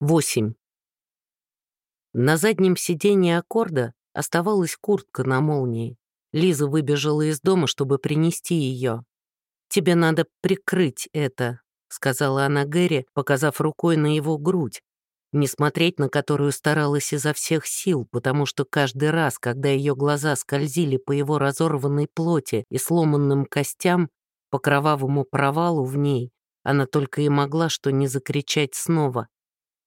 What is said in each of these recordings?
8. На заднем сиденье аккорда оставалась куртка на молнии. Лиза выбежала из дома, чтобы принести ее. «Тебе надо прикрыть это», — сказала она Гэри, показав рукой на его грудь, не смотреть на которую старалась изо всех сил, потому что каждый раз, когда ее глаза скользили по его разорванной плоти и сломанным костям, по кровавому провалу в ней, она только и могла что не закричать снова.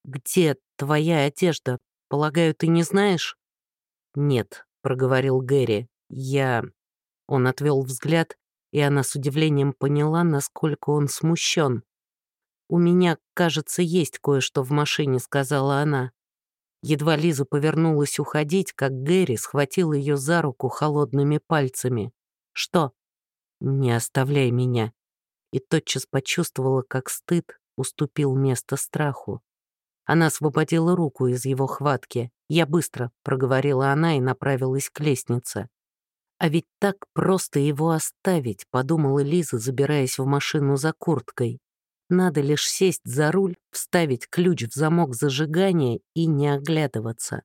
«Где твоя одежда? Полагаю, ты не знаешь?» «Нет», — проговорил Гэри, — «я...» Он отвел взгляд, и она с удивлением поняла, насколько он смущен. «У меня, кажется, есть кое-что в машине», — сказала она. Едва Лиза повернулась уходить, как Гэри схватил ее за руку холодными пальцами. «Что?» «Не оставляй меня». И тотчас почувствовала, как стыд уступил место страху. Она освободила руку из его хватки. «Я быстро», — проговорила она и направилась к лестнице. «А ведь так просто его оставить», — подумала Лиза, забираясь в машину за курткой. «Надо лишь сесть за руль, вставить ключ в замок зажигания и не оглядываться.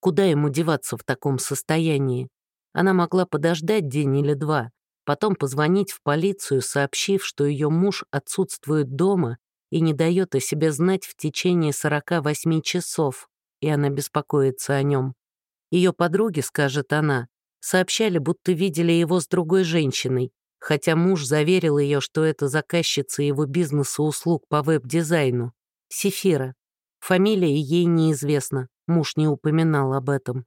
Куда ему деваться в таком состоянии? Она могла подождать день или два, потом позвонить в полицию, сообщив, что ее муж отсутствует дома и не дает о себе знать в течение 48 часов, и она беспокоится о нем. Ее подруги, скажет она, сообщали, будто видели его с другой женщиной, хотя муж заверил ее, что это заказчица его бизнеса услуг по веб-дизайну. Сефира. Фамилия ей неизвестна, муж не упоминал об этом.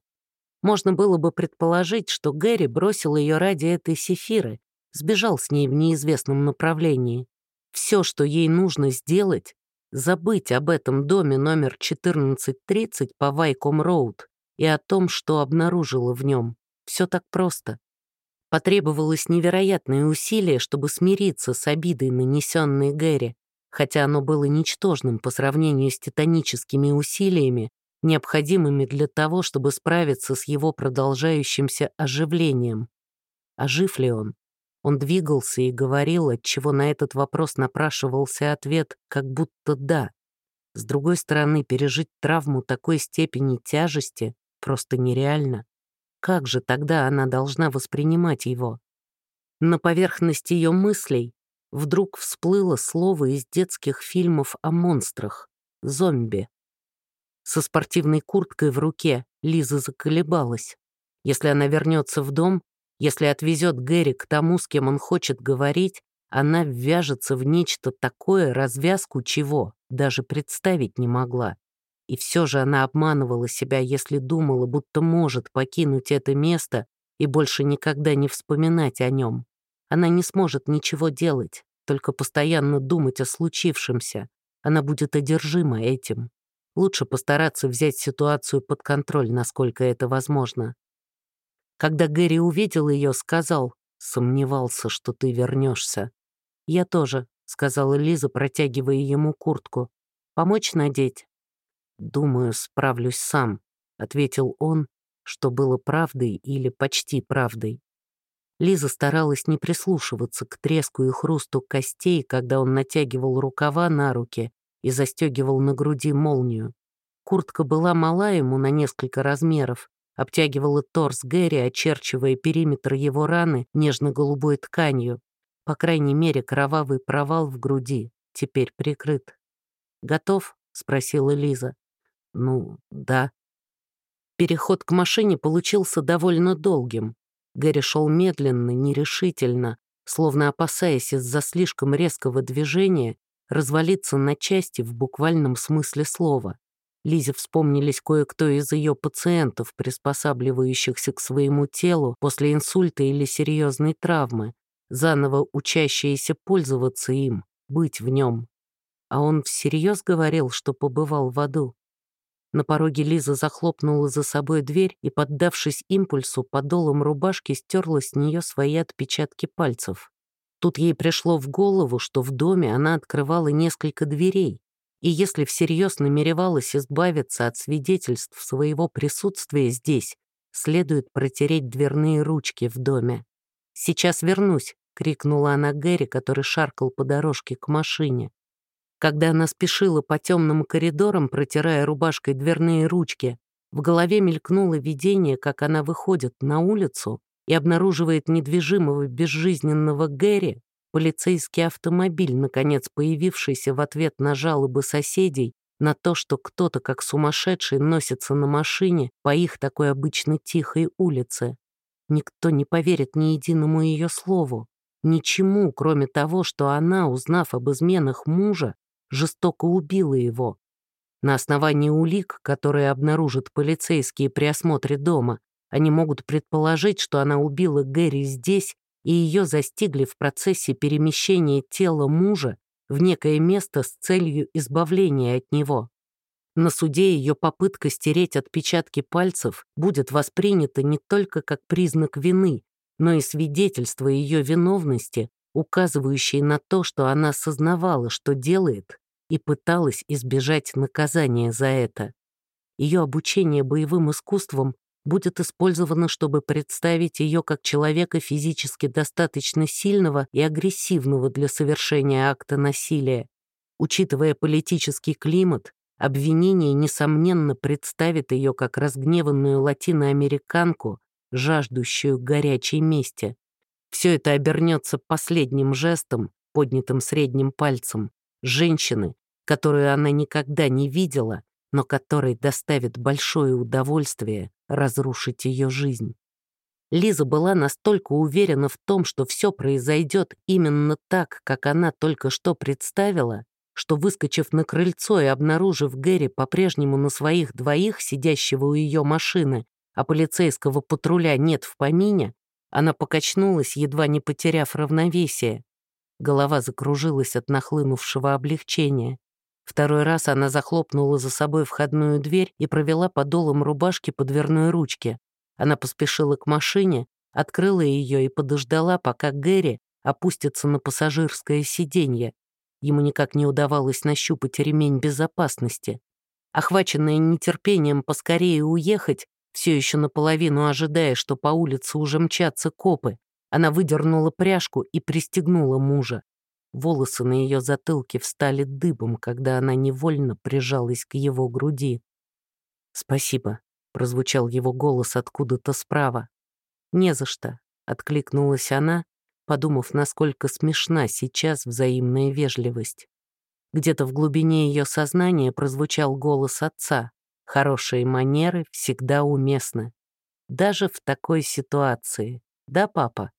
Можно было бы предположить, что Гэри бросил ее ради этой Сефиры, сбежал с ней в неизвестном направлении. Все, что ей нужно сделать, забыть об этом доме номер 1430 по Вайком-Роуд и о том, что обнаружила в нем. Все так просто. Потребовалось невероятное усилие, чтобы смириться с обидой, нанесенной Гэри, хотя оно было ничтожным по сравнению с титаническими усилиями, необходимыми для того, чтобы справиться с его продолжающимся оживлением. Ожив ли он? Он двигался и говорил, отчего на этот вопрос напрашивался ответ, как будто «да». С другой стороны, пережить травму такой степени тяжести просто нереально. Как же тогда она должна воспринимать его? На поверхности ее мыслей вдруг всплыло слово из детских фильмов о монстрах — зомби. Со спортивной курткой в руке Лиза заколебалась. Если она вернется в дом, если отвезет Гэри к тому, с кем он хочет говорить, она ввяжется в нечто такое, развязку чего даже представить не могла. И все же она обманывала себя, если думала, будто может покинуть это место и больше никогда не вспоминать о нем. Она не сможет ничего делать, только постоянно думать о случившемся. Она будет одержима этим. Лучше постараться взять ситуацию под контроль, насколько это возможно. Когда Гэри увидел ее, сказал, «Сомневался, что ты вернешься. «Я тоже», — сказала Лиза, протягивая ему куртку. «Помочь надеть?» «Думаю, справлюсь сам», — ответил он, что было правдой или почти правдой. Лиза старалась не прислушиваться к треску и хрусту костей, когда он натягивал рукава на руки и застегивал на груди молнию. Куртка была мала ему на несколько размеров, обтягивала торс Гэри, очерчивая периметр его раны нежно-голубой тканью. По крайней мере, кровавый провал в груди теперь прикрыт. «Готов?» — спросила Лиза. «Ну, да». Переход к машине получился довольно долгим. Гэри шел медленно, нерешительно, словно опасаясь из-за слишком резкого движения развалиться на части в буквальном смысле слова. Лизе вспомнились кое-кто из ее пациентов, приспосабливающихся к своему телу после инсульта или серьезной травмы, заново учащиеся пользоваться им, быть в нем. А он всерьез говорил, что побывал в аду. На пороге Лиза захлопнула за собой дверь и, поддавшись импульсу, подолом рубашки стерла с нее свои отпечатки пальцев. Тут ей пришло в голову, что в доме она открывала несколько дверей, и если всерьез намеревалась избавиться от свидетельств своего присутствия здесь, следует протереть дверные ручки в доме. «Сейчас вернусь», — крикнула она Гэри, который шаркал по дорожке к машине. Когда она спешила по темным коридорам, протирая рубашкой дверные ручки, в голове мелькнуло видение, как она выходит на улицу и обнаруживает недвижимого безжизненного Гэри, полицейский автомобиль, наконец появившийся в ответ на жалобы соседей на то, что кто-то как сумасшедший носится на машине по их такой обычно тихой улице. Никто не поверит ни единому ее слову, ничему, кроме того, что она, узнав об изменах мужа, жестоко убила его. На основании улик, которые обнаружат полицейские при осмотре дома, они могут предположить, что она убила Гэри здесь, и ее застигли в процессе перемещения тела мужа в некое место с целью избавления от него. На суде ее попытка стереть отпечатки пальцев будет воспринята не только как признак вины, но и свидетельство ее виновности, указывающее на то, что она осознавала, что делает, и пыталась избежать наказания за это. Ее обучение боевым искусствам будет использовано, чтобы представить ее как человека физически достаточно сильного и агрессивного для совершения акта насилия. Учитывая политический климат, обвинение, несомненно, представит ее как разгневанную латиноамериканку, жаждущую горячей мести. Все это обернется последним жестом, поднятым средним пальцем, женщины, которую она никогда не видела, но которой доставит большое удовольствие разрушить ее жизнь. Лиза была настолько уверена в том, что все произойдет именно так, как она только что представила, что, выскочив на крыльцо и обнаружив Гэри по-прежнему на своих двоих, сидящего у ее машины, а полицейского патруля нет в помине, она покачнулась, едва не потеряв равновесие. Голова закружилась от нахлынувшего облегчения. Второй раз она захлопнула за собой входную дверь и провела подолом рубашки по дверной ручке. Она поспешила к машине, открыла ее и подождала, пока Гэри опустится на пассажирское сиденье. Ему никак не удавалось нащупать ремень безопасности. Охваченная нетерпением поскорее уехать, все еще наполовину ожидая, что по улице уже мчатся копы, она выдернула пряжку и пристегнула мужа. Волосы на ее затылке встали дыбом, когда она невольно прижалась к его груди. «Спасибо», — прозвучал его голос откуда-то справа. «Не за что», — откликнулась она, подумав, насколько смешна сейчас взаимная вежливость. Где-то в глубине ее сознания прозвучал голос отца. «Хорошие манеры всегда уместны. Даже в такой ситуации. Да, папа?»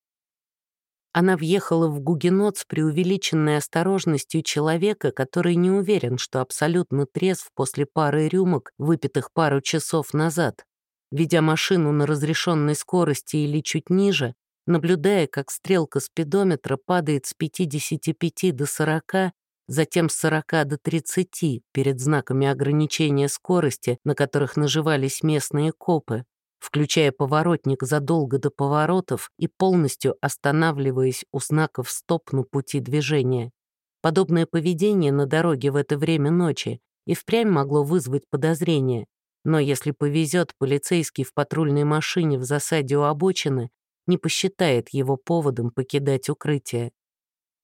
Она въехала в Гугенот с преувеличенной осторожностью человека, который не уверен, что абсолютно трезв после пары рюмок, выпитых пару часов назад. Ведя машину на разрешенной скорости или чуть ниже, наблюдая, как стрелка спидометра падает с 55 до 40, затем с 40 до 30 перед знаками ограничения скорости, на которых наживались местные копы, включая поворотник задолго до поворотов и полностью останавливаясь у знаков «стоп» на пути движения. Подобное поведение на дороге в это время ночи и впрямь могло вызвать подозрение, но если повезет, полицейский в патрульной машине в засаде у обочины не посчитает его поводом покидать укрытие.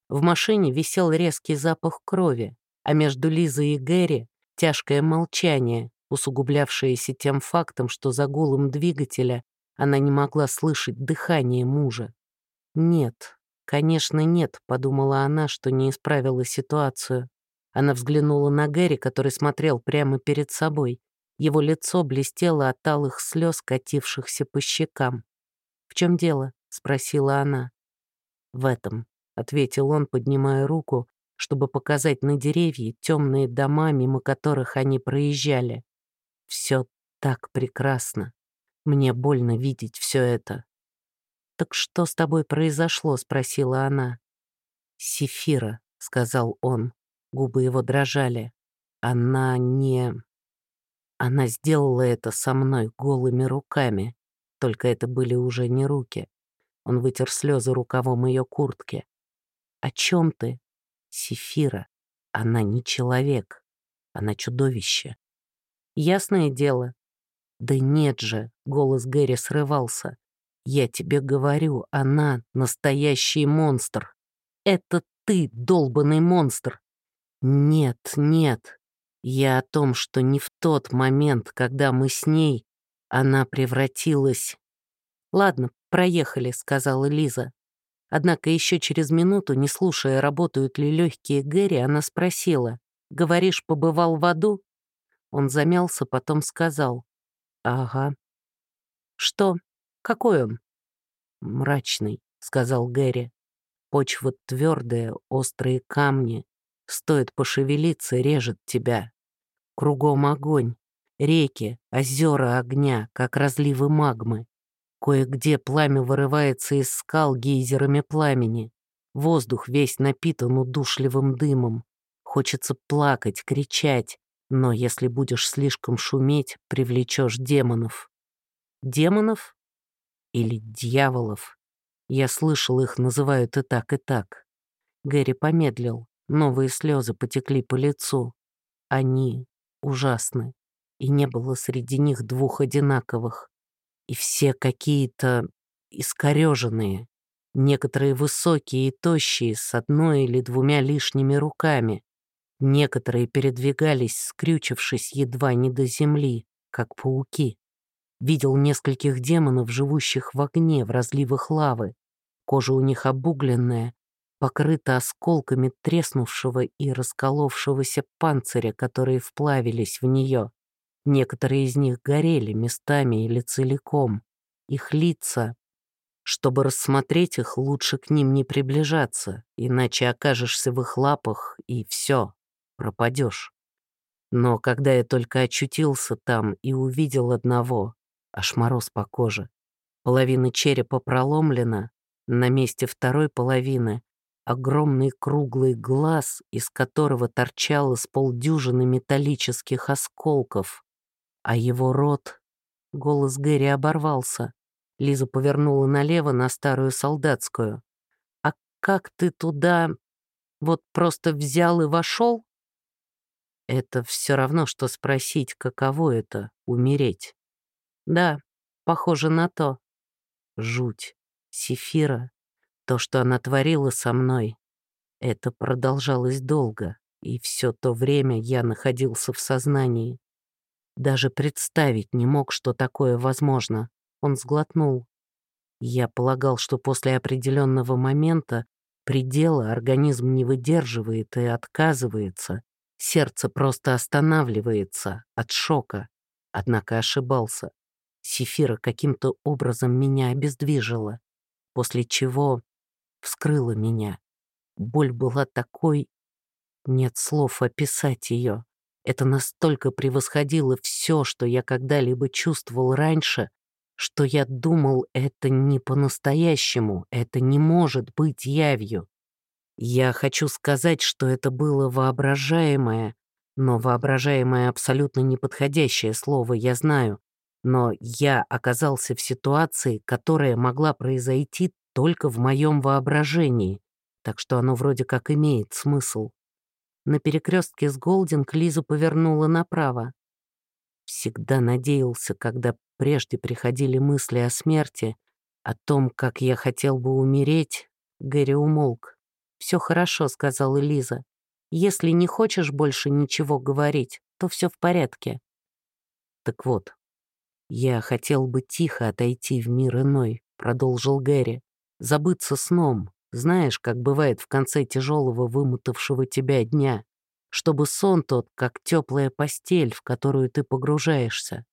В машине висел резкий запах крови, а между Лизой и Гэри — тяжкое молчание, усугублявшееся тем фактом, что за гулом двигателя она не могла слышать дыхание мужа. «Нет, конечно, нет», — подумала она, что не исправила ситуацию. Она взглянула на Гэри, который смотрел прямо перед собой. Его лицо блестело от алых слез, катившихся по щекам. «В чем дело?» — спросила она. «В этом», — ответил он, поднимая руку, чтобы показать на деревья темные дома, мимо которых они проезжали. Все так прекрасно. Мне больно видеть все это. «Так что с тобой произошло?» — спросила она. «Сефира», — сказал он. Губы его дрожали. «Она не...» Она сделала это со мной голыми руками. Только это были уже не руки. Он вытер слезы рукавом ее куртки. «О чем ты?» «Сефира. Она не человек. Она чудовище. Ясное дело. Да нет же, голос Гэри срывался. Я тебе говорю, она настоящий монстр. Это ты, долбанный монстр. Нет, нет. Я о том, что не в тот момент, когда мы с ней, она превратилась... «Ладно, проехали», — сказала Лиза. Однако еще через минуту, не слушая, работают ли легкие Гэри, она спросила, «Говоришь, побывал в аду?» Он замялся, потом сказал, «Ага». «Что? Какой он?» «Мрачный», — сказал Гэри. «Почва твердая, острые камни. Стоит пошевелиться, режет тебя. Кругом огонь, реки, озера огня, как разливы магмы. Кое-где пламя вырывается из скал гейзерами пламени. Воздух весь напитан удушливым дымом. Хочется плакать, кричать, но если будешь слишком шуметь, привлечешь демонов. Демонов? Или дьяволов? Я слышал, их называют и так, и так. Гэри помедлил, новые слезы потекли по лицу. Они ужасны, и не было среди них двух одинаковых и все какие-то искореженные, некоторые высокие и тощие, с одной или двумя лишними руками, некоторые передвигались, скрючившись едва не до земли, как пауки. Видел нескольких демонов, живущих в огне, в разливах лавы. Кожа у них обугленная, покрыта осколками треснувшего и расколовшегося панциря, которые вплавились в нее. Некоторые из них горели местами или целиком. Их лица... Чтобы рассмотреть их, лучше к ним не приближаться, иначе окажешься в их лапах, и все, пропадешь. Но когда я только очутился там и увидел одного, аж мороз по коже, половина черепа проломлена, на месте второй половины огромный круглый глаз, из которого торчало с полдюжины металлических осколков. А его рот... Голос Гэри оборвался. Лиза повернула налево на старую солдатскую. «А как ты туда... вот просто взял и вошел?» Это все равно, что спросить, каково это — умереть. Да, похоже на то. Жуть. Сефира. То, что она творила со мной. Это продолжалось долго, и все то время я находился в сознании. Даже представить не мог, что такое возможно. Он сглотнул. Я полагал, что после определенного момента предела организм не выдерживает и отказывается. Сердце просто останавливается от шока. Однако ошибался. Сефира каким-то образом меня обездвижила, после чего вскрыла меня. Боль была такой... Нет слов описать ее. Это настолько превосходило все, что я когда-либо чувствовал раньше, что я думал, это не по-настоящему, это не может быть явью. Я хочу сказать, что это было воображаемое, но воображаемое абсолютно неподходящее слово, я знаю. Но я оказался в ситуации, которая могла произойти только в моем воображении, так что оно вроде как имеет смысл. На перекрестке с Голдинг Лизу повернула направо. Всегда надеялся, когда прежде приходили мысли о смерти, о том, как я хотел бы умереть, Гэри умолк. «Все хорошо», — сказала Лиза. «Если не хочешь больше ничего говорить, то все в порядке». «Так вот, я хотел бы тихо отойти в мир иной», — продолжил Гэри. «Забыться сном, знаешь, как бывает в конце тяжелого вымотавшего тебя дня, чтобы сон тот, как теплая постель, в которую ты погружаешься.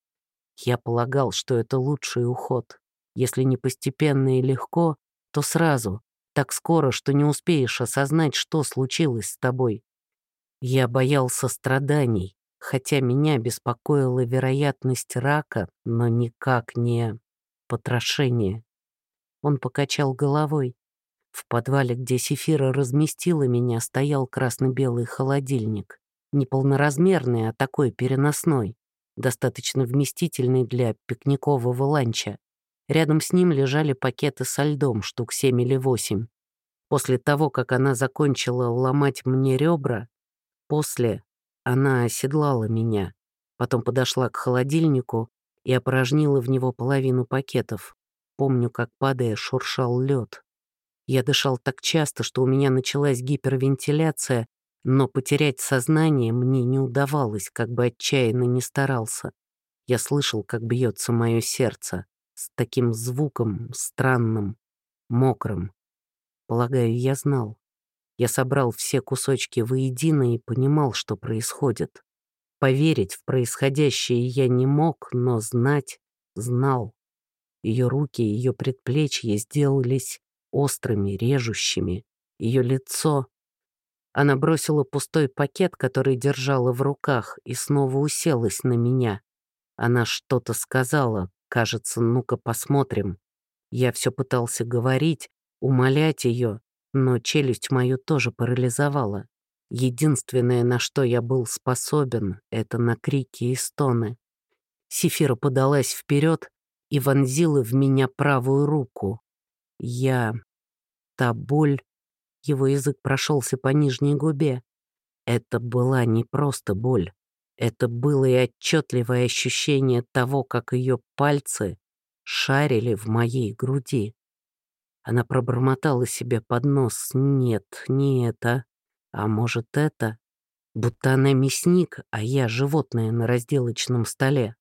Я полагал, что это лучший уход. Если не постепенно и легко, то сразу, так скоро, что не успеешь осознать, что случилось с тобой. Я боялся страданий, хотя меня беспокоила вероятность рака, но никак не потрошение. Он покачал головой. В подвале, где Сефира разместила меня, стоял красно-белый холодильник. Не полноразмерный, а такой переносной, достаточно вместительный для пикникового ланча. Рядом с ним лежали пакеты со льдом, штук семь или восемь. После того, как она закончила ломать мне ребра, после она оседлала меня, потом подошла к холодильнику и опорожнила в него половину пакетов. Помню, как, падая, шуршал лед. Я дышал так часто, что у меня началась гипервентиляция, Но потерять сознание мне не удавалось, как бы отчаянно не старался. Я слышал, как бьется мое сердце, с таким звуком странным, мокрым. Полагаю, я знал. Я собрал все кусочки воедино и понимал, что происходит. Поверить в происходящее я не мог, но знать знал. Ее руки, ее предплечья сделались острыми, режущими. Ее лицо... Она бросила пустой пакет, который держала в руках, и снова уселась на меня. Она что-то сказала, кажется, ну-ка посмотрим. Я все пытался говорить, умолять ее, но челюсть мою тоже парализовала. Единственное, на что я был способен, это на крики и стоны. Сефира подалась вперед и вонзила в меня правую руку. Я... Та боль... Его язык прошелся по нижней губе. Это была не просто боль. Это было и отчетливое ощущение того, как ее пальцы шарили в моей груди. Она пробормотала себе под нос «Нет, не это, а может это?» Будто она мясник, а я животное на разделочном столе.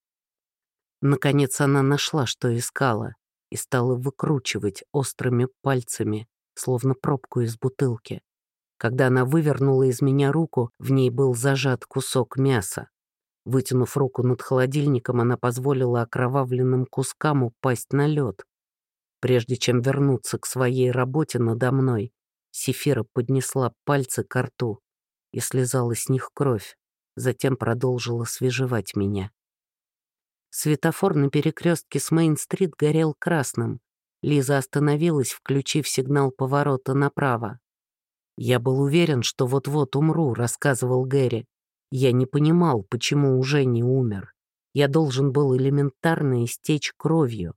Наконец она нашла, что искала, и стала выкручивать острыми пальцами, словно пробку из бутылки. Когда она вывернула из меня руку, в ней был зажат кусок мяса. Вытянув руку над холодильником, она позволила окровавленным кускам упасть на лед. Прежде чем вернуться к своей работе надо мной, Сефира поднесла пальцы к рту и слезала с них кровь, затем продолжила свежевать меня. Светофор на перекрестке с Мейн-стрит горел красным. Лиза остановилась, включив сигнал поворота направо. «Я был уверен, что вот-вот умру», — рассказывал Гэри. «Я не понимал, почему уже не умер. Я должен был элементарно истечь кровью.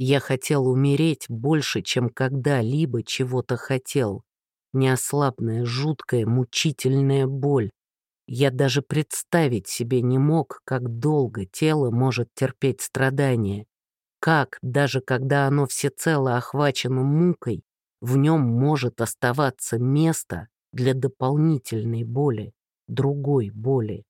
Я хотел умереть больше, чем когда-либо чего-то хотел. Неослабная, жуткая, мучительная боль. Я даже представить себе не мог, как долго тело может терпеть страдания. Как, даже когда оно всецело охвачено мукой, в нем может оставаться место для дополнительной боли, другой боли.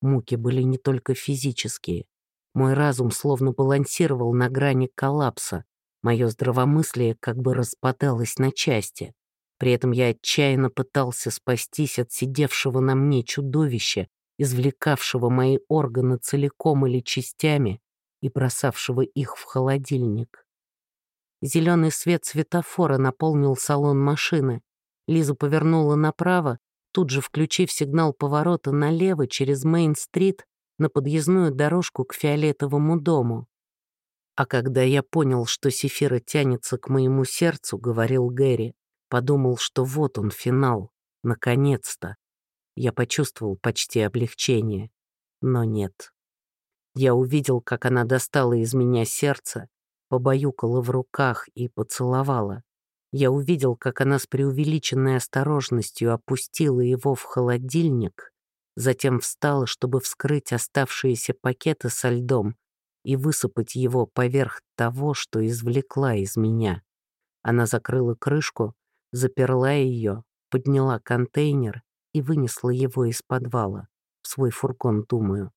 Муки были не только физические, мой разум словно балансировал на грани коллапса. Мое здравомыслие как бы распадалось на части. При этом я отчаянно пытался спастись от сидевшего на мне чудовища, извлекавшего мои органы целиком или частями и бросавшего их в холодильник. Зеленый свет светофора наполнил салон машины. Лиза повернула направо, тут же включив сигнал поворота налево через Мейн-стрит на подъездную дорожку к фиолетовому дому. А когда я понял, что Сефира тянется к моему сердцу, говорил Гэри, подумал, что вот он, финал, наконец-то. Я почувствовал почти облегчение, но нет. Я увидел, как она достала из меня сердце, побаюкала в руках и поцеловала. Я увидел, как она с преувеличенной осторожностью опустила его в холодильник затем встала, чтобы вскрыть оставшиеся пакеты со льдом и высыпать его поверх того, что извлекла из меня. Она закрыла крышку, заперла ее, подняла контейнер и вынесла его из подвала, в свой фургон, думаю.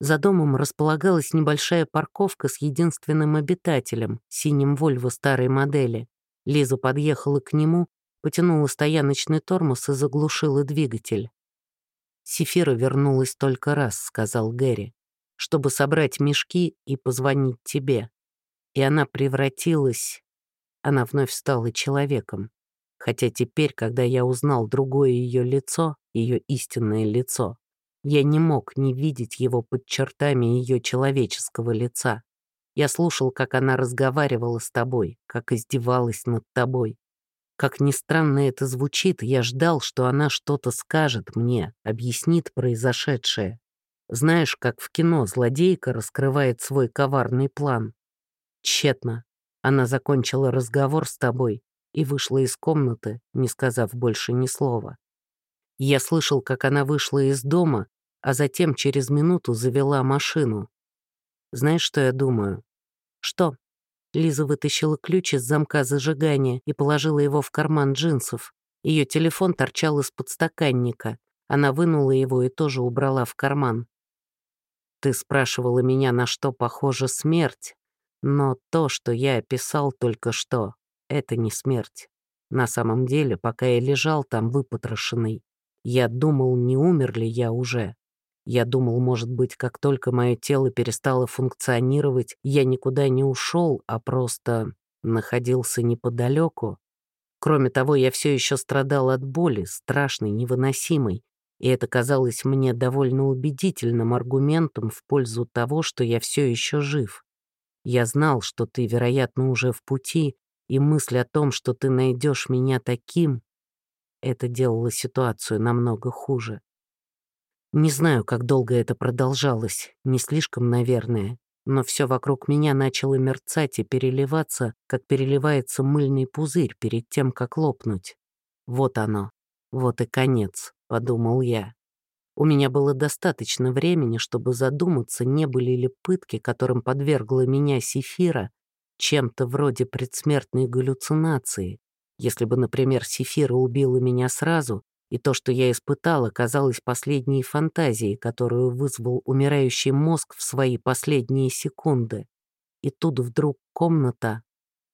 За домом располагалась небольшая парковка с единственным обитателем, синим Вольво старой модели. Лиза подъехала к нему, потянула стояночный тормоз и заглушила двигатель. «Сефира вернулась только раз», — сказал Гэри, «чтобы собрать мешки и позвонить тебе. И она превратилась... Она вновь стала человеком. Хотя теперь, когда я узнал другое ее лицо, ее истинное лицо, я не мог не видеть его под чертами ее человеческого лица. Я слушал, как она разговаривала с тобой, как издевалась над тобой, как ни странно это звучит, я ждал, что она что-то скажет мне, объяснит произошедшее. Знаешь, как в кино злодейка раскрывает свой коварный план. Тщетно. Она закончила разговор с тобой и вышла из комнаты, не сказав больше ни слова. Я слышал, как она вышла из дома, а затем через минуту завела машину. Знаешь, что я думаю? Что? Лиза вытащила ключ из замка зажигания и положила его в карман джинсов. Ее телефон торчал из подстаканника. Она вынула его и тоже убрала в карман. «Ты спрашивала меня, на что похожа смерть, но то, что я описал только что, это не смерть. На самом деле, пока я лежал там выпотрошенный, я думал, не умер ли я уже. Я думал, может быть, как только мое тело перестало функционировать, я никуда не ушел, а просто находился неподалеку. Кроме того, я все еще страдал от боли, страшной, невыносимой, и это казалось мне довольно убедительным аргументом в пользу того, что я все еще жив. Я знал, что ты, вероятно, уже в пути, и мысль о том, что ты найдешь меня таким, это делало ситуацию намного хуже. Не знаю, как долго это продолжалось, не слишком, наверное, но все вокруг меня начало мерцать и переливаться, как переливается мыльный пузырь перед тем, как лопнуть. Вот оно, вот и конец, подумал я. У меня было достаточно времени, чтобы задуматься, не были ли пытки, которым подвергла меня Сефира, чем-то вроде предсмертной галлюцинации. Если бы, например, Сефира убила меня сразу, и то, что я испытала, казалось последней фантазией, которую вызвал умирающий мозг в свои последние секунды. И тут вдруг комната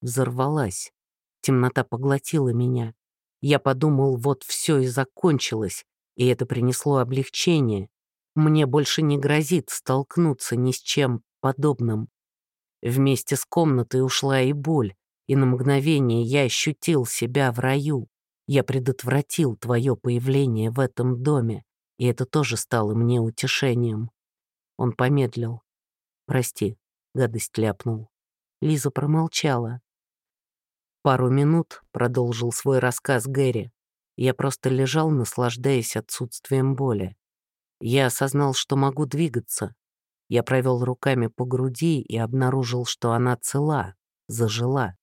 взорвалась. Темнота поглотила меня. Я подумал, вот все и закончилось, и это принесло облегчение. Мне больше не грозит столкнуться ни с чем подобным. Вместе с комнатой ушла и боль, и на мгновение я ощутил себя в раю. Я предотвратил твое появление в этом доме, и это тоже стало мне утешением. Он помедлил. «Прости», — гадость ляпнул. Лиза промолчала. Пару минут продолжил свой рассказ Гэри. Я просто лежал, наслаждаясь отсутствием боли. Я осознал, что могу двигаться. Я провел руками по груди и обнаружил, что она цела, зажила.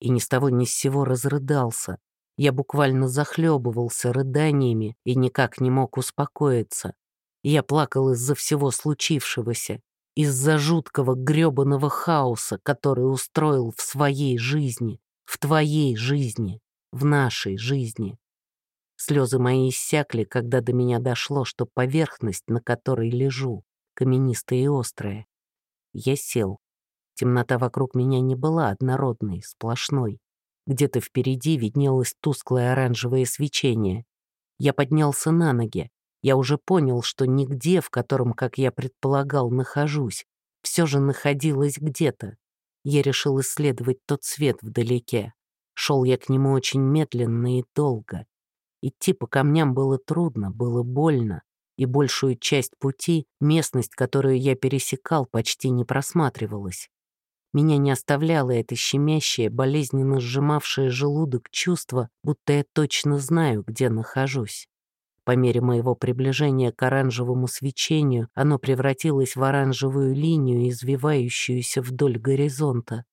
И ни с того ни с сего разрыдался, я буквально захлебывался рыданиями и никак не мог успокоиться. Я плакал из-за всего случившегося, из-за жуткого грёбаного хаоса, который устроил в своей жизни, в твоей жизни, в нашей жизни. Слезы мои иссякли, когда до меня дошло, что поверхность, на которой лежу, каменистая и острая. Я сел. Темнота вокруг меня не была однородной, сплошной. Где-то впереди виднелось тусклое оранжевое свечение. Я поднялся на ноги. Я уже понял, что нигде, в котором, как я предполагал, нахожусь, все же находилось где-то. Я решил исследовать тот свет вдалеке. Шел я к нему очень медленно и долго. Идти по камням было трудно, было больно, и большую часть пути местность, которую я пересекал, почти не просматривалась. Меня не оставляло это щемящее, болезненно сжимавшее желудок чувство, будто я точно знаю, где нахожусь. По мере моего приближения к оранжевому свечению оно превратилось в оранжевую линию, извивающуюся вдоль горизонта.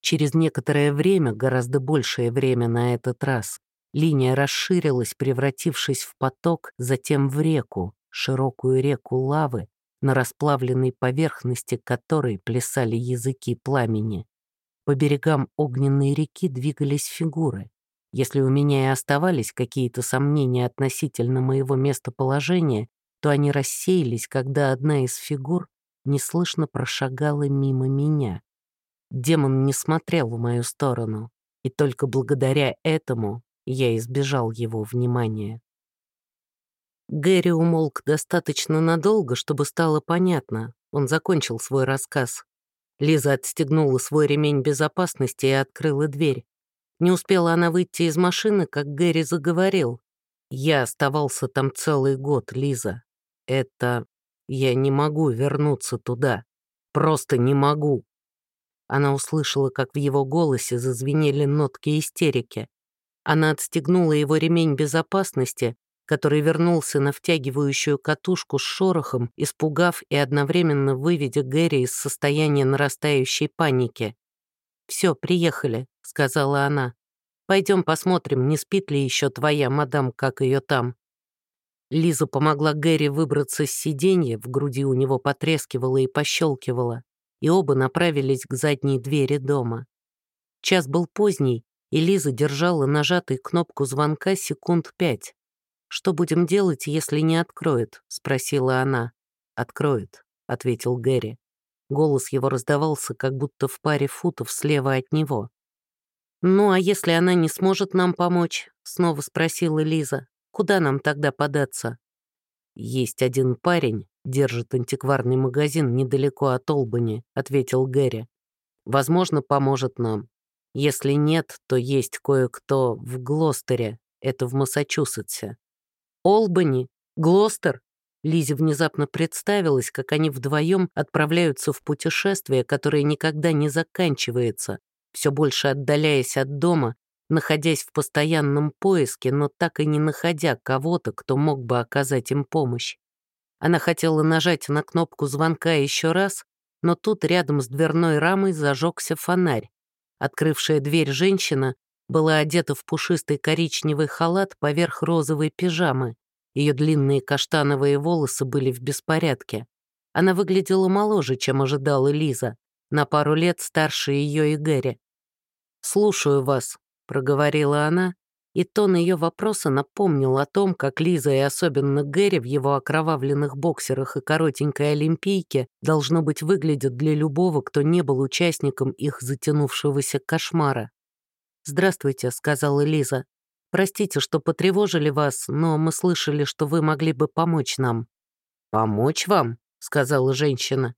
Через некоторое время, гораздо большее время на этот раз, линия расширилась, превратившись в поток, затем в реку, широкую реку лавы, на расплавленной поверхности которой плясали языки пламени. По берегам огненной реки двигались фигуры. Если у меня и оставались какие-то сомнения относительно моего местоположения, то они рассеялись, когда одна из фигур неслышно прошагала мимо меня. Демон не смотрел в мою сторону, и только благодаря этому я избежал его внимания. Гэри умолк достаточно надолго, чтобы стало понятно. Он закончил свой рассказ. Лиза отстегнула свой ремень безопасности и открыла дверь. Не успела она выйти из машины, как Гэри заговорил. «Я оставался там целый год, Лиза. Это... Я не могу вернуться туда. Просто не могу». Она услышала, как в его голосе зазвенели нотки истерики. Она отстегнула его ремень безопасности, который вернулся на втягивающую катушку с шорохом, испугав и одновременно выведя Гэри из состояния нарастающей паники. «Все, приехали», — сказала она. «Пойдем посмотрим, не спит ли еще твоя мадам, как ее там». Лиза помогла Гэри выбраться с сиденья, в груди у него потрескивало и пощелкивало, и оба направились к задней двери дома. Час был поздний, и Лиза держала нажатой кнопку звонка секунд пять. «Что будем делать, если не откроет?» — спросила она. «Откроет», — ответил Гэри. Голос его раздавался, как будто в паре футов слева от него. «Ну, а если она не сможет нам помочь?» — снова спросила Лиза. «Куда нам тогда податься?» «Есть один парень, держит антикварный магазин недалеко от Олбани», — ответил Гэри. «Возможно, поможет нам. Если нет, то есть кое-кто в Глостере, это в Массачусетсе». «Олбани? Глостер?» Лизе внезапно представилось, как они вдвоем отправляются в путешествие, которое никогда не заканчивается, все больше отдаляясь от дома, находясь в постоянном поиске, но так и не находя кого-то, кто мог бы оказать им помощь. Она хотела нажать на кнопку звонка еще раз, но тут рядом с дверной рамой зажегся фонарь. Открывшая дверь женщина была одета в пушистый коричневый халат поверх розовой пижамы. Ее длинные каштановые волосы были в беспорядке. Она выглядела моложе, чем ожидала Лиза, на пару лет старше ее и Гэри. «Слушаю вас», — проговорила она, и тон ее вопроса напомнил о том, как Лиза и особенно Гэри в его окровавленных боксерах и коротенькой олимпийке должно быть выглядят для любого, кто не был участником их затянувшегося кошмара. «Здравствуйте», — сказала Лиза. Простите, что потревожили вас, но мы слышали, что вы могли бы помочь нам». «Помочь вам?» — сказала женщина.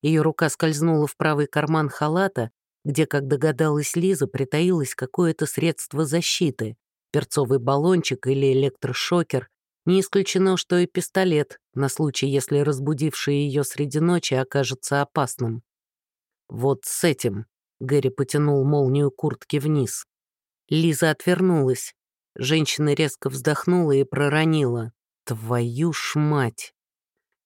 Ее рука скользнула в правый карман халата, где, как догадалась Лиза, притаилось какое-то средство защиты, перцовый баллончик или электрошокер. Не исключено, что и пистолет, на случай, если разбудивший ее среди ночи окажется опасным. «Вот с этим», — Гэри потянул молнию куртки вниз. Лиза отвернулась. Женщина резко вздохнула и проронила. «Твою ж мать!»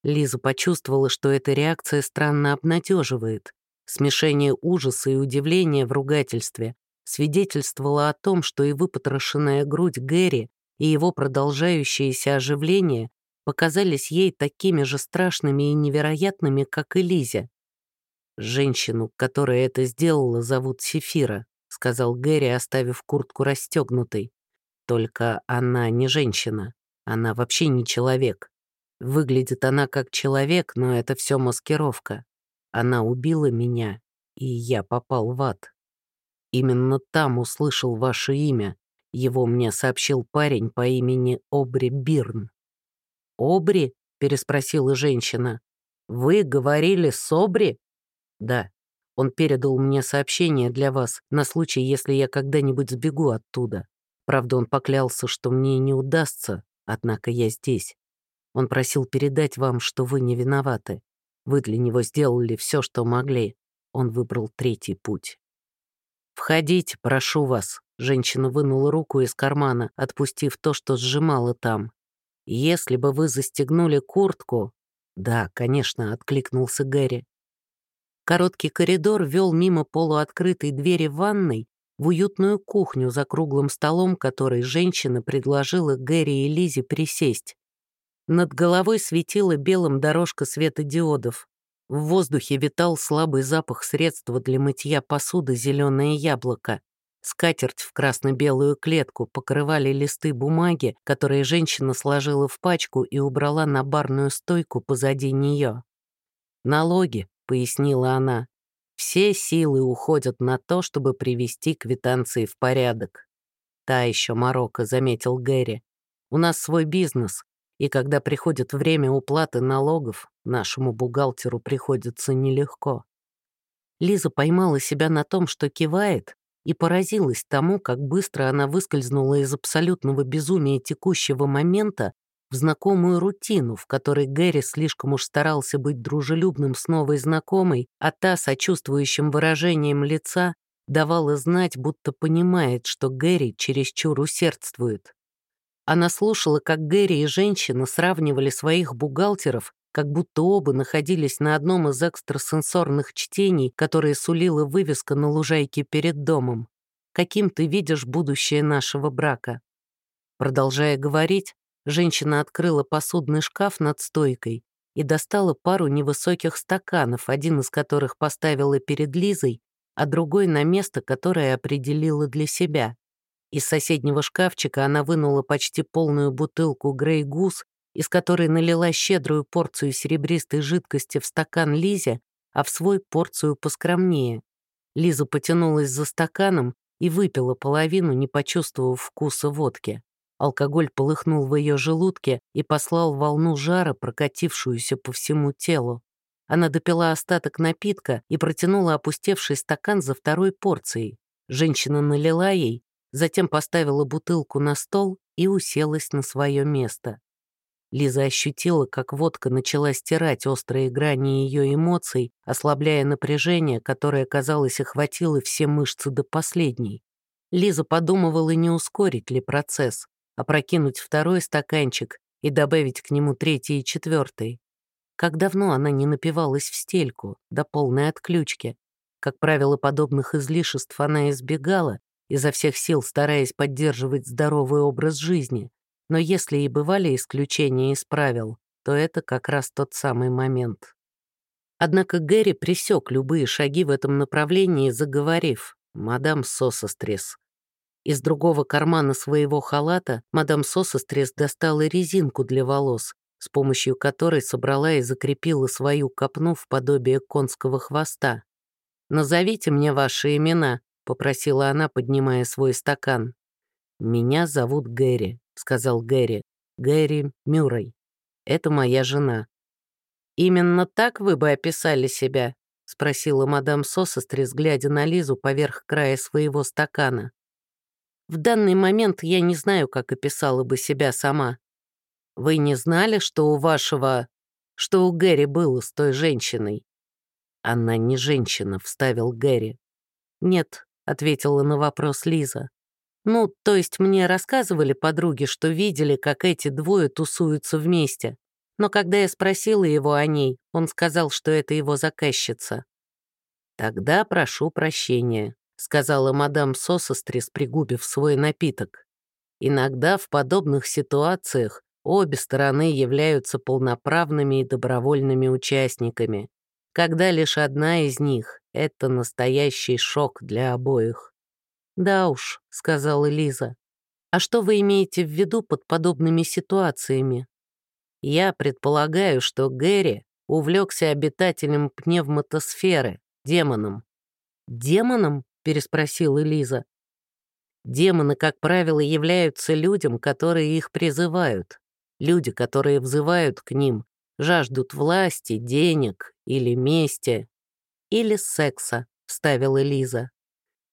Лиза почувствовала, что эта реакция странно обнадеживает. Смешение ужаса и удивления в ругательстве свидетельствовало о том, что и выпотрошенная грудь Гэри, и его продолжающееся оживление показались ей такими же страшными и невероятными, как и Лизе. «Женщину, которая это сделала, зовут Сефира», — сказал Гэри, оставив куртку расстегнутой. Только она не женщина, она вообще не человек. Выглядит она как человек, но это все маскировка. Она убила меня, и я попал в ад. Именно там услышал ваше имя. Его мне сообщил парень по имени Обри Бирн. «Обри?» — переспросила женщина. «Вы говорили с Обри?» «Да. Он передал мне сообщение для вас на случай, если я когда-нибудь сбегу оттуда. Правда, он поклялся, что мне не удастся, однако я здесь. Он просил передать вам, что вы не виноваты. Вы для него сделали все, что могли. Он выбрал третий путь. «Входите, прошу вас», — женщина вынула руку из кармана, отпустив то, что сжимала там. «Если бы вы застегнули куртку...» «Да, конечно», — откликнулся Гэри. Короткий коридор вел мимо полуоткрытой двери ванной в уютную кухню за круглым столом, который женщина предложила Гэри и Лизе присесть. Над головой светила белым дорожка светодиодов. В воздухе витал слабый запах средства для мытья посуды «Зеленое яблоко». Скатерть в красно-белую клетку покрывали листы бумаги, которые женщина сложила в пачку и убрала на барную стойку позади нее. «Налоги», — пояснила она, все силы уходят на то, чтобы привести квитанции в порядок. Та еще Марокко, заметил Гэри. У нас свой бизнес, и когда приходит время уплаты налогов, нашему бухгалтеру приходится нелегко. Лиза поймала себя на том, что кивает, и поразилась тому, как быстро она выскользнула из абсолютного безумия текущего момента в знакомую рутину, в которой Гэри слишком уж старался быть дружелюбным с новой знакомой, а та сочувствующим выражением лица давала знать, будто понимает, что Гэри чересчур усердствует. Она слушала, как Гэри и женщина сравнивали своих бухгалтеров, как будто оба находились на одном из экстрасенсорных чтений, которые сулила вывеска на лужайке перед домом. «Каким ты видишь будущее нашего брака?» Продолжая говорить, Женщина открыла посудный шкаф над стойкой и достала пару невысоких стаканов, один из которых поставила перед Лизой, а другой на место, которое определила для себя. Из соседнего шкафчика она вынула почти полную бутылку Грей Гус, из которой налила щедрую порцию серебристой жидкости в стакан Лизе, а в свой порцию поскромнее. Лиза потянулась за стаканом и выпила половину, не почувствовав вкуса водки. Алкоголь полыхнул в ее желудке и послал волну жара, прокатившуюся по всему телу. Она допила остаток напитка и протянула опустевший стакан за второй порцией. Женщина налила ей, затем поставила бутылку на стол и уселась на свое место. Лиза ощутила, как водка начала стирать острые грани ее эмоций, ослабляя напряжение, которое, казалось, охватило все мышцы до последней. Лиза подумывала, не ускорить ли процесс, а прокинуть второй стаканчик и добавить к нему третий и четвертый. Как давно она не напивалась в стельку, до полной отключки. Как правило, подобных излишеств она избегала, изо всех сил стараясь поддерживать здоровый образ жизни. Но если и бывали исключения из правил, то это как раз тот самый момент. Однако Гэри пресек любые шаги в этом направлении, заговорив «Мадам Сосострес». Из другого кармана своего халата мадам Сосострес достала резинку для волос, с помощью которой собрала и закрепила свою копну в подобие конского хвоста. «Назовите мне ваши имена», — попросила она, поднимая свой стакан. «Меня зовут Гэри», — сказал Гэри. «Гэри Мюррей. Это моя жена». «Именно так вы бы описали себя?» — спросила мадам Сосострис, глядя на Лизу поверх края своего стакана. «В данный момент я не знаю, как описала бы себя сама», вы не знали, что у вашего... что у Гэри было с той женщиной?» «Она не женщина», — вставил Гэри. «Нет», — ответила на вопрос Лиза. «Ну, то есть мне рассказывали подруги, что видели, как эти двое тусуются вместе. Но когда я спросила его о ней, он сказал, что это его заказчица». «Тогда прошу прощения», — сказала мадам Сосострис, пригубив свой напиток. «Иногда в подобных ситуациях Обе стороны являются полноправными и добровольными участниками, когда лишь одна из них — это настоящий шок для обоих. «Да уж», — сказала Лиза. «А что вы имеете в виду под подобными ситуациями?» «Я предполагаю, что Гэри увлекся обитателем пневматосферы, демоном». «Демоном?» — переспросила Лиза. «Демоны, как правило, являются людям, которые их призывают. Люди, которые взывают к ним, жаждут власти, денег или мести. Или секса, вставила Лиза.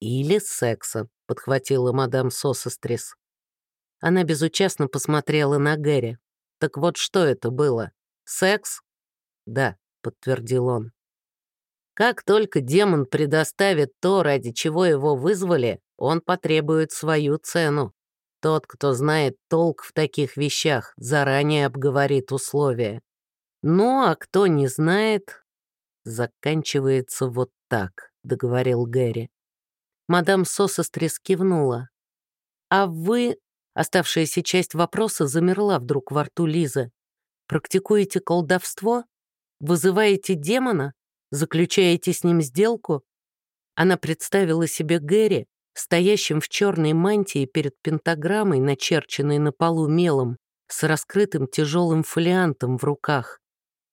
Или секса, подхватила мадам Сосострис. Она безучастно посмотрела на Гэри. Так вот что это было? Секс? Да, подтвердил он. Как только демон предоставит то, ради чего его вызвали, он потребует свою цену. Тот, кто знает толк в таких вещах, заранее обговорит условия. Ну, а кто не знает, заканчивается вот так, договорил Гэри. Мадам Сосострис кивнула. А вы... Оставшаяся часть вопроса замерла вдруг во рту Лизы. Практикуете колдовство? Вызываете демона? Заключаете с ним сделку? Она представила себе Гэри, стоящим в черной мантии перед пентаграммой, начерченной на полу мелом, с раскрытым тяжелым фолиантом в руках.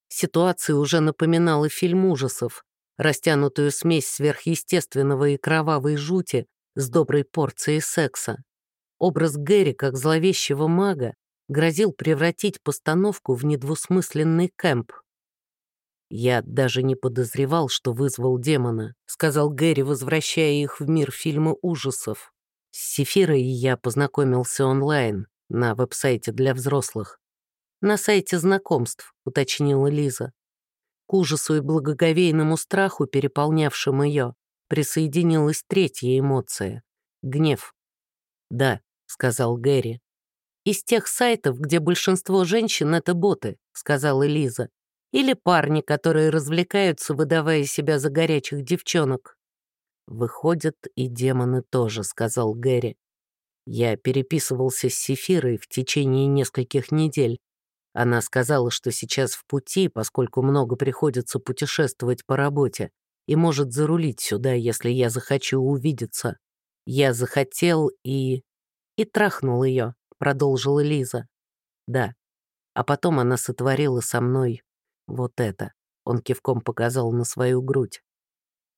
Ситуация уже напоминала фильм ужасов, растянутую смесь сверхъестественного и кровавой жути с доброй порцией секса. Образ Гэри как зловещего мага грозил превратить постановку в недвусмысленный кэмп. «Я даже не подозревал, что вызвал демона», — сказал Гэри, возвращая их в мир фильма ужасов. С Сефирой я познакомился онлайн, на веб-сайте для взрослых. «На сайте знакомств», — уточнила Лиза. К ужасу и благоговейному страху, переполнявшим ее, присоединилась третья эмоция — гнев. «Да», — сказал Гэри. «Из тех сайтов, где большинство женщин — это боты», — сказала Лиза. Или парни, которые развлекаются, выдавая себя за горячих девчонок. «Выходят, и демоны тоже», — сказал Гэри. Я переписывался с Сефирой в течение нескольких недель. Она сказала, что сейчас в пути, поскольку много приходится путешествовать по работе, и может зарулить сюда, если я захочу увидеться. Я захотел и... и трахнул ее, продолжила Лиза. Да. А потом она сотворила со мной вот это. Он кивком показал на свою грудь.